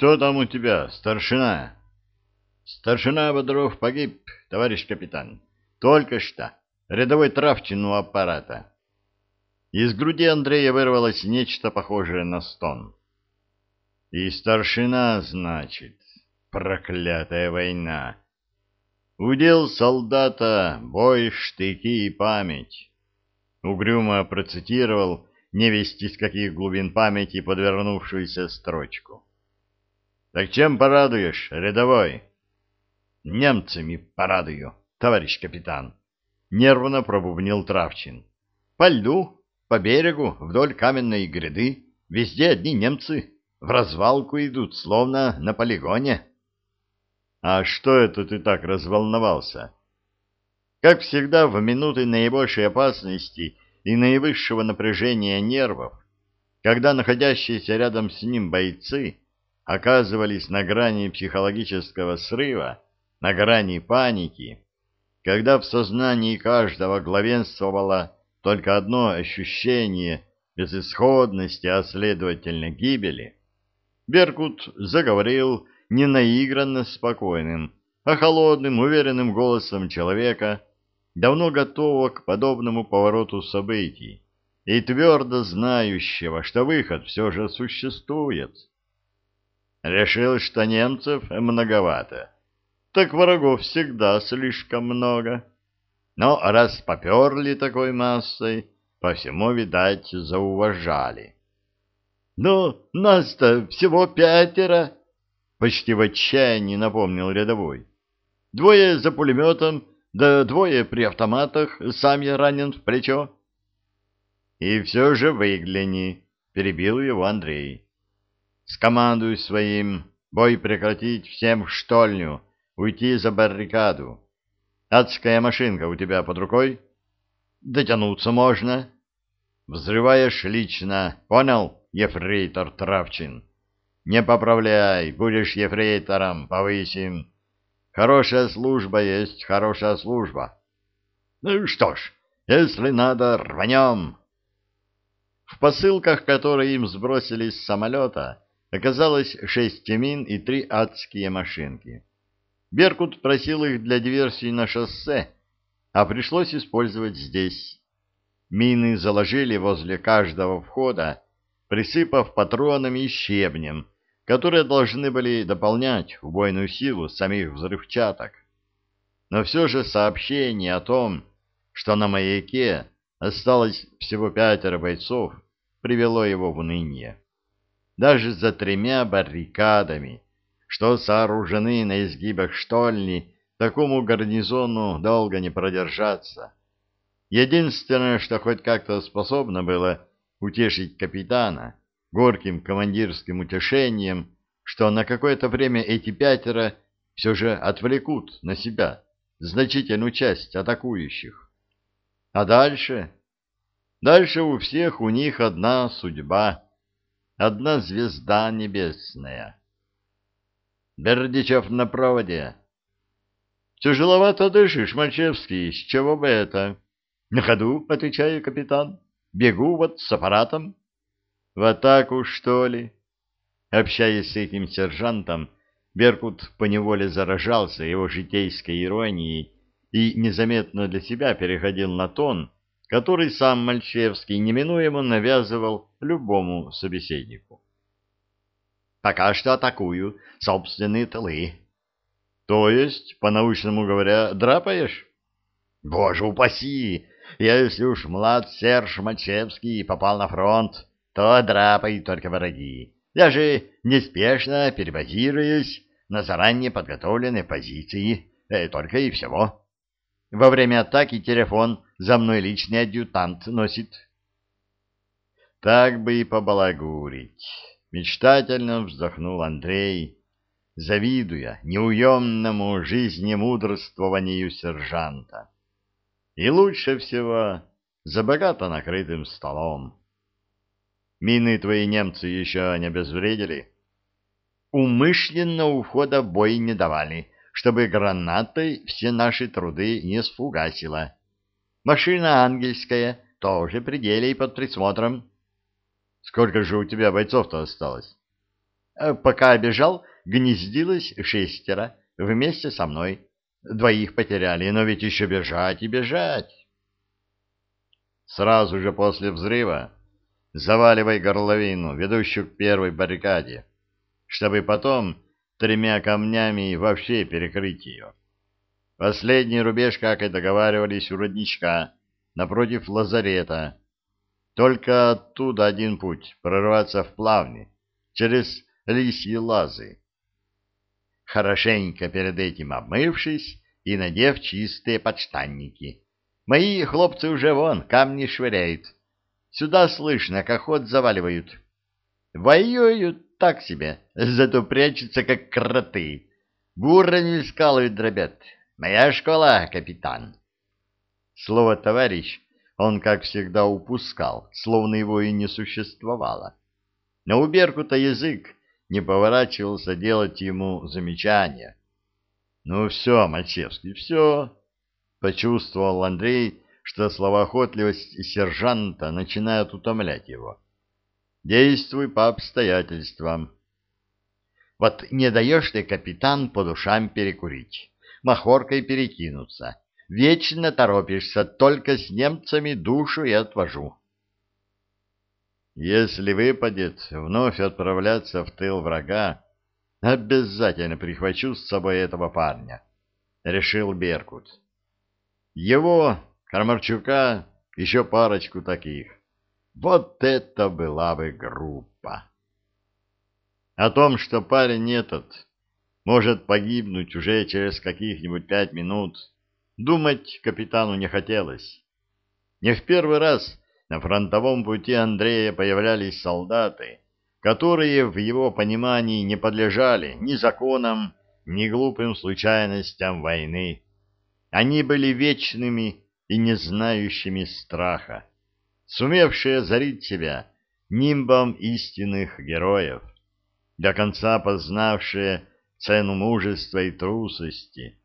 Что там у тебя, старшина? Старшина Бодров погиб, товарищ капитан. Только что. Рядовой Травчин у аппарата. Из груди Андрея вырвалось нечто похожее на стон. И старшина, значит, проклятая война. Удел солдата, бой, штыки и память. Угрюмо процитировал невесть из каких глубин памяти подвернувшуюся строчку. Так чем порадуешь, рядовой? Немцами порадую, товарищ капитан. Нервно пробубнил Травчин. По льду, по берегу, вдоль каменной гряды, везде одни немцы. В развалку идут, словно на полигоне. А что это ты так разволновался? Как всегда, в минуты наибольшей опасности и наивысшего напряжения нервов, когда находящиеся рядом с ним бойцы оказывались на грани психологического срыва, на грани паники, когда в сознании каждого главенствовало только одно ощущение безысходности, а следовательно гибели, Беркут заговорил не наигранно спокойным, а холодным, уверенным голосом человека, давно готового к подобному повороту событий и твердо знающего, что выход все же существует. Решил, что немцев многовато. Так врагов всегда слишком много. Но раз поперли такой массой, по всему, видать, зауважали. — Ну, нас-то всего пятеро, — почти в отчаянии напомнил рядовой. — Двое за пулеметом, да двое при автоматах, сам я ранен в плечо. — И все же выгляни, — перебил его Андрей. Скомандуй своим, бой прекратить всем в штольню, уйти за баррикаду. Адская машинка у тебя под рукой? Дотянуться можно. Взрываешь лично, понял, ефрейтор Травчин? Не поправляй, будешь ефрейтором, повысим. Хорошая служба есть хорошая служба. Ну что ж, если надо, рванем. В посылках, которые им сбросили с самолета, Оказалось шесть мин и три адские машинки. Беркут просил их для диверсии на шоссе, а пришлось использовать здесь. Мины заложили возле каждого входа, присыпав патронами и щебнем, которые должны были дополнять убойную силу самих взрывчаток. Но все же сообщение о том, что на маяке осталось всего пятеро бойцов, привело его в уныние даже за тремя баррикадами, что сооружены на изгибах штольни, такому гарнизону долго не продержаться. Единственное, что хоть как-то способно было утешить капитана, горьким командирским утешением, что на какое-то время эти пятеро все же отвлекут на себя значительную часть атакующих. А дальше? Дальше у всех у них одна судьба — одна звезда небесная. Бердичев на проводе. Тяжеловато дышишь, Мальчевский, с чего бы это? На ходу, отвечаю, капитан. Бегу вот с аппаратом. В атаку, что ли? Общаясь с этим сержантом, Беркут поневоле заражался его житейской иронией и незаметно для себя переходил на тон, который сам Мальчевский неминуемо навязывал любому собеседнику. «Пока что атакую собственные тылы». «То есть, по-научному говоря, драпаешь?» «Боже упаси! Если уж млад Серж Мальчевский попал на фронт, то драпай только враги. Я же неспешно перебазируюсь на заранее подготовленные позиции, э, только и всего. Во время атаки телефон за мной личный адъютант носит. Так бы и побалагурить. Мечтательно вздохнул Андрей, завидуя неуемному жизнемудрствованию сержанта. И лучше всего за богато накрытым столом. Мины твои немцы еще не обезвредили? Умышленно у входа бой не давали, чтобы гранатой все наши труды не сфугасило. Машина ангельская тоже при деле и под присмотром. Сколько же у тебя бойцов-то осталось? Э, пока бежал, гнездилось шестеро вместе со мной. Двоих потеряли, но ведь еще бежать и бежать. Сразу же после взрыва заваливай горловину, ведущую к первой баррикаде, чтобы потом тремя камнями вообще перекрыть ее. Последний рубеж, как и договаривались у родничка, напротив лазарета. Только оттуда один путь — прорваться в плавни, через лисьи лазы. Хорошенько перед этим обмывшись и надев чистые подштанники. Мои хлопцы уже вон камни швыряют. Сюда слышно, как ход заваливают. Воюют так себе, зато прячутся, как кроты. Бурами скалы дробят. Моя школа, капитан. Слово «товарищ» он, как всегда, упускал, словно его и не существовало. Но у Беркута язык не поворачивался делать ему замечания. «Ну все, Мальчевский, все!» — почувствовал Андрей, что словоохотливость сержанта начинает утомлять его. «Действуй по обстоятельствам». «Вот не даешь ты, капитан, по душам перекурить, махоркой перекинуться. Вечно торопишься, только с немцами душу и отвожу». Если выпадет вновь отправляться в тыл врага, обязательно прихвачу с собой этого парня, — решил Беркут. Его, Кармарчука, еще парочку таких. Вот это была бы группа! О том, что парень этот может погибнуть уже через каких-нибудь пять минут, думать капитану не хотелось. Не в первый раз на фронтовом пути Андрея появлялись солдаты, которые в его понимании не подлежали ни законам, ни глупым случайностям войны. Они были вечными и не знающими страха, сумевшие озарить себя нимбом истинных героев, до конца познавшие цену мужества и трусости.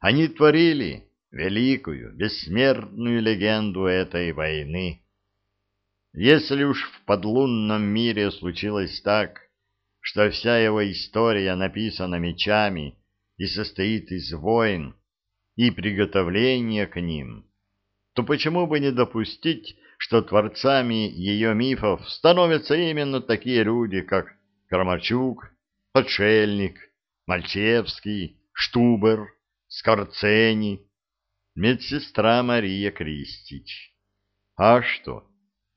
Они творили великую, бессмертную легенду этой войны. Если уж в подлунном мире случилось так, что вся его история написана мечами и состоит из войн и приготовления к ним, то почему бы не допустить, что творцами ее мифов становятся именно такие люди, как Крамачук, Подшельник, Мальчевский, Штубер, Скорцени, медсестра Мария Кристич. А что?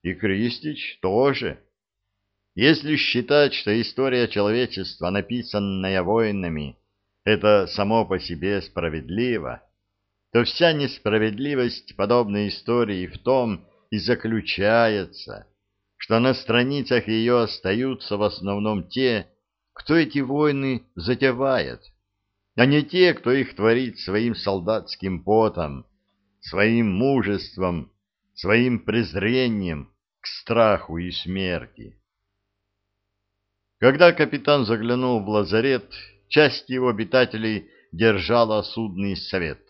И Кристич тоже. Если считать, что история человечества, написанная воинами, это само по себе справедливо, то вся несправедливость подобной истории в том и заключается, что на страницах ее остаются в основном те, кто эти войны затевает, а не те, кто их творит своим солдатским потом, своим мужеством, своим презрением, к страху и смерти. Когда капитан заглянул в лазарет, часть его обитателей держала судный совет,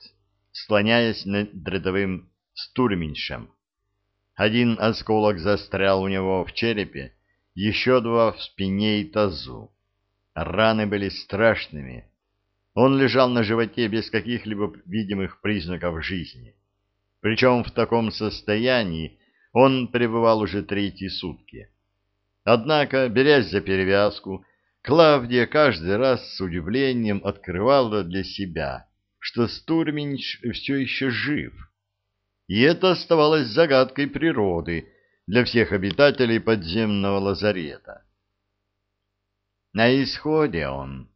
склоняясь над рядовым стурменьшем. Один осколок застрял у него в черепе, еще два в спине и тазу. Раны были страшными. Он лежал на животе без каких-либо видимых признаков жизни. Причем в таком состоянии он пребывал уже третьи сутки. Однако, берясь за перевязку, Клавдия каждый раз с удивлением открывала для себя, что Стурминч все еще жив. И это оставалось загадкой природы для всех обитателей подземного лазарета. На исходе он,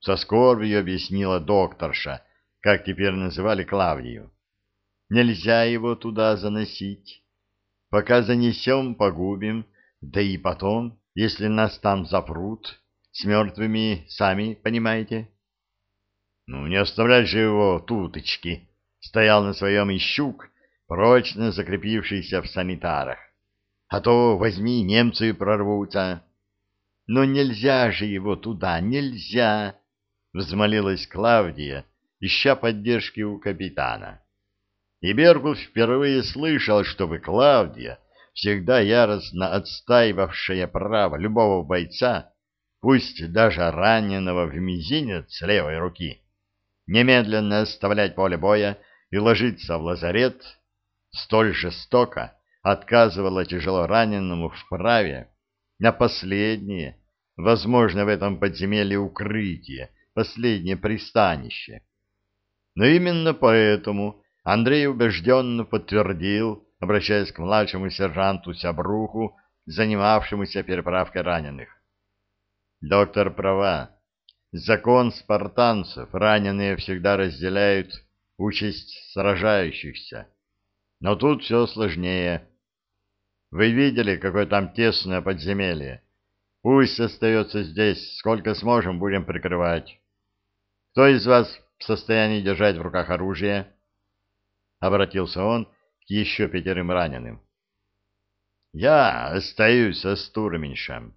со скорбью объяснила докторша, как теперь называли Клавдию. Нельзя его туда заносить. Пока занесем, погубим, да и потом, если нас там запрут, с мертвыми, сами понимаете. Ну, не оставлять же его туточки, стоял на своем ищук, прочно закрепившийся в санитарах. А то возьми, немцы прорвутся. Но нельзя же его туда, нельзя, взмолилась Клавдия, ища поддержки у капитана. И Беркут впервые слышал, чтобы Клавдия, всегда яростно отстаивавшая право любого бойца, пусть даже раненого в мизинец левой руки, немедленно оставлять поле боя и ложиться в лазарет, столь жестоко отказывала тяжело раненому в праве на последнее, возможно, в этом подземелье укрытие, последнее пристанище. Но именно поэтому Андрей убежденно подтвердил, обращаясь к младшему сержанту Сябруху, занимавшемуся переправкой раненых. Доктор права. Закон спартанцев. Раненые всегда разделяют участь сражающихся. Но тут все сложнее. Вы видели, какое там тесное подземелье? Пусть остается здесь, сколько сможем, будем прикрывать. Кто из вас в состоянии держать в руках оружие? Обратился он к еще пятерым раненым. Я остаюсь со Стурменьшем.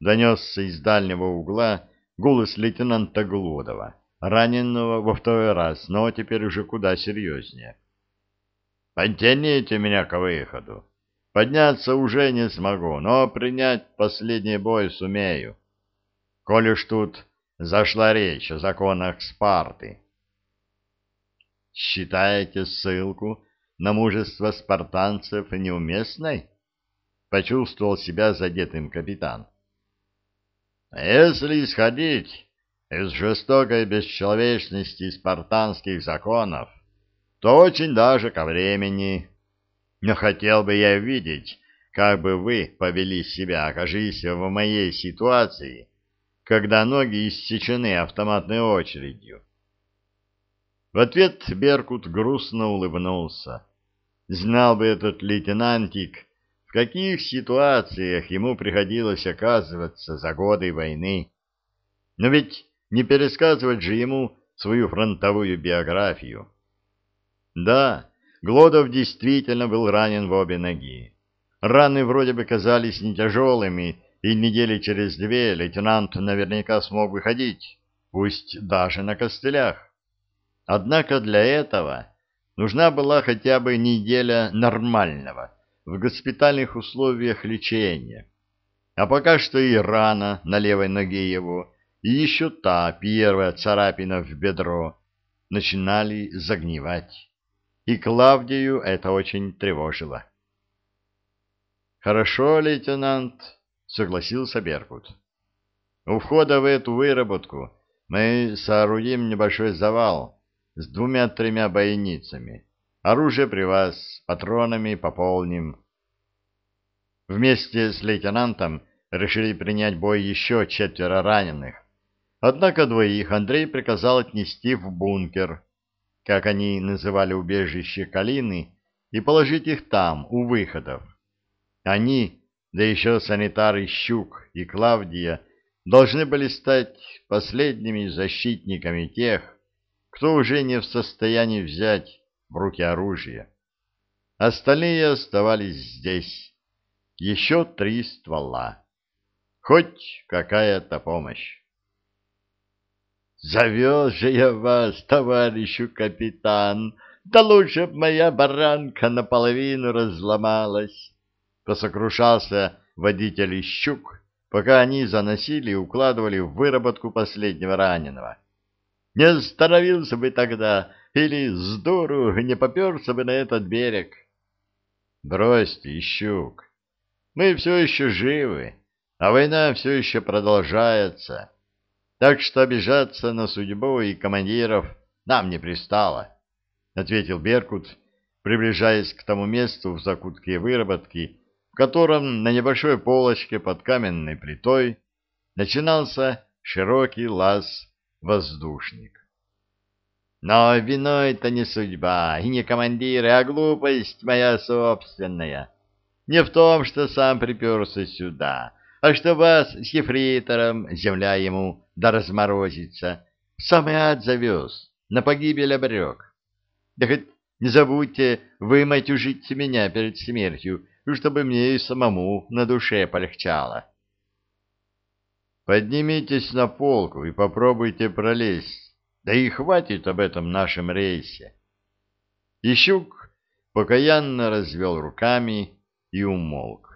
Донесся из дальнего угла голос лейтенанта Глодова, раненого во второй раз, но теперь уже куда серьезнее. Подтяните меня к выходу. Подняться уже не смогу, но принять последний бой сумею. Коли ж тут зашла речь о законах Спарты. Считаете ссылку на мужество спартанцев неуместной? Почувствовал себя задетым капитан. Если исходить из жестокой бесчеловечности спартанских законов, то очень даже ко времени но хотел бы я видеть, как бы вы повели себя, окажись в моей ситуации, когда ноги иссечены автоматной очередью. В ответ Беркут грустно улыбнулся. Знал бы этот лейтенантик, в каких ситуациях ему приходилось оказываться за годы войны. Но ведь не пересказывать же ему свою фронтовую биографию. Да, Глодов действительно был ранен в обе ноги. Раны вроде бы казались не тяжелыми, и недели через две лейтенант наверняка смог выходить, пусть даже на костылях. Однако для этого нужна была хотя бы неделя нормального, в госпитальных условиях лечения. А пока что и рана на левой ноге его, и еще та первая царапина в бедро начинали загнивать и Клавдию это очень тревожило. «Хорошо, лейтенант», — согласился Беркут. «У входа в эту выработку мы соорудим небольшой завал с двумя-тремя бойницами. Оружие при вас, патронами пополним». Вместе с лейтенантом решили принять бой еще четверо раненых. Однако двоих Андрей приказал отнести в бункер, как они называли убежище Калины, и положить их там, у выходов. Они, да еще санитары Щук и Клавдия, должны были стать последними защитниками тех, кто уже не в состоянии взять в руки оружие. Остальные оставались здесь. Еще три ствола. Хоть какая-то помощь. Завез же я вас, товарищу капитан, да лучше б моя баранка наполовину разломалась. Посокрушался водитель Щук, пока они заносили и укладывали в выработку последнего раненого. Не остановился бы тогда, или с дуру не поперся бы на этот берег. Бросьте, Щук, мы все еще живы, а война все еще продолжается. Так что обижаться на судьбу и командиров нам не пристало, — ответил Беркут, приближаясь к тому месту в закутке выработки, в котором на небольшой полочке под каменной плитой начинался широкий лаз-воздушник. Но виной-то не судьба и не командиры, а глупость моя собственная. Не в том, что сам приперся сюда, а что вас с ефрейтором, земля ему да разморозится, в самый ад завез, на погибель обрек. Да хоть не забудьте вымыть ужить меня перед смертью, чтобы мне и самому на душе полегчало. Поднимитесь на полку и попробуйте пролезть, да и хватит об этом нашем рейсе. Ищук покаянно развел руками и умолк.